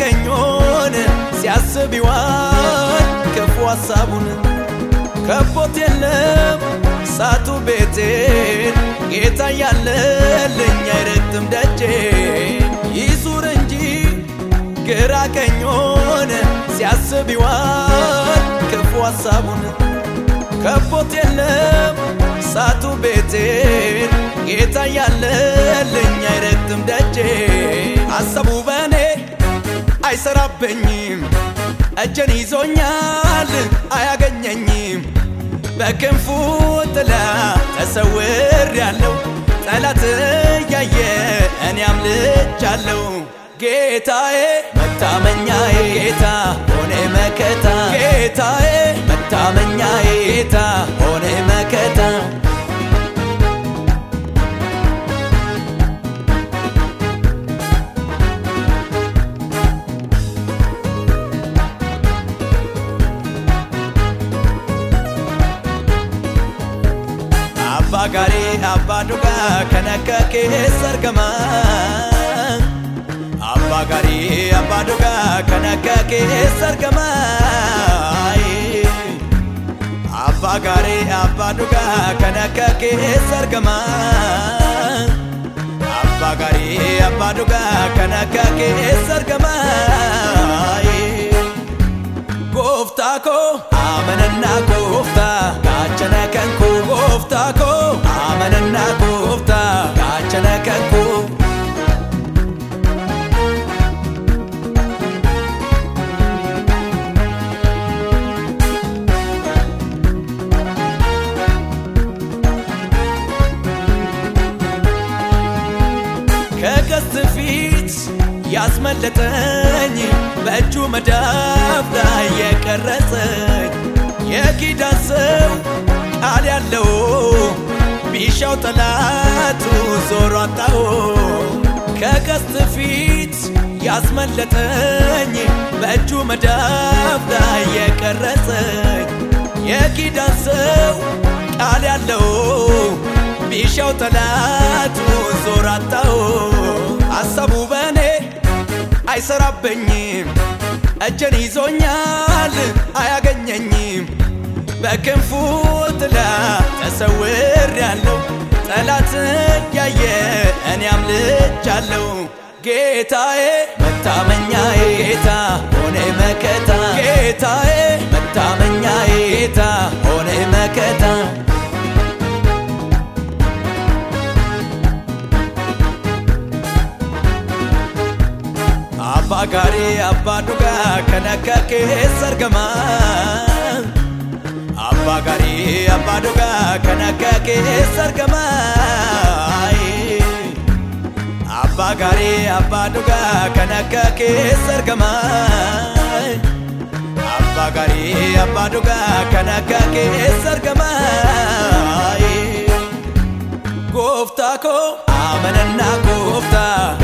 ቀኙን ሲያስብ ይዋል ክፉ ሐሳቡን ከቦት የለም ሳቱ ቤቴን ጌታ ያለልኝ አይረግጥም ደጄን ይዙር እንጂ ግራ ቀኙን ሲያስብ ይዋል ክፉ ሐሳቡን ከቦት የለም ሳቱ ቤቴን ጌታ ያለልኝ አይሰራብኝም እጄን ይዞኛል አያገኘኝም። በክንፉ ጥላ ተሰውር ያለው ጠላት እያየ እኔ አምልጫለሁ ጌታዬ መታመኛዬ ጌታ ሆኔ መከታ። ጌታዬ መታመኛዬ ጌታ abbaa gaarii abbaa dhugaa kan akka keessa argama abbaa gaarii abbaa dhugaa kan akka keessa argama abbaa gaarii abbaa dhugaa kan akka keessa argama abbaa gaarii abbaa dhugaa kan akka keessa argama gooftaa koo ከቀስት ፊት ያስመለጠኝ በእጁ መዳፍ ላይ የቀረጸኝ። የኪዳን ሰው ቃል ያለው ቢሻው ጠላቱ ዞሮ አጣው። ከቀስት ፊት ያስመለጠኝ በእጁ መዳፍ ላይ የቀረጸኝ። የኪዳን ሰው ቃል ያለው ቢሻው ጠላቱ ዞር አጣው። ሐሳቡ በእኔ አይሰራብኝም እጄን ይዞኛል አያገኘኝም። በክንፉ ጥላ ተሰውር ያለው ጠላት ያየ እኔ አምልጫለሁ ጌታዬ መታመኛዬ ጌታ ሆኔ abbaa gaarii abbaa dhugaa kan akka keessa argama abbaa gaarii abbaa dhugaa kan akka keessa argama abbaa gaarii abbaa dhugaa kan akka keessa argama abbaa gaarii abbaa dhugaa kan akka keessa argama gooftaa koo amanannaa gooftaa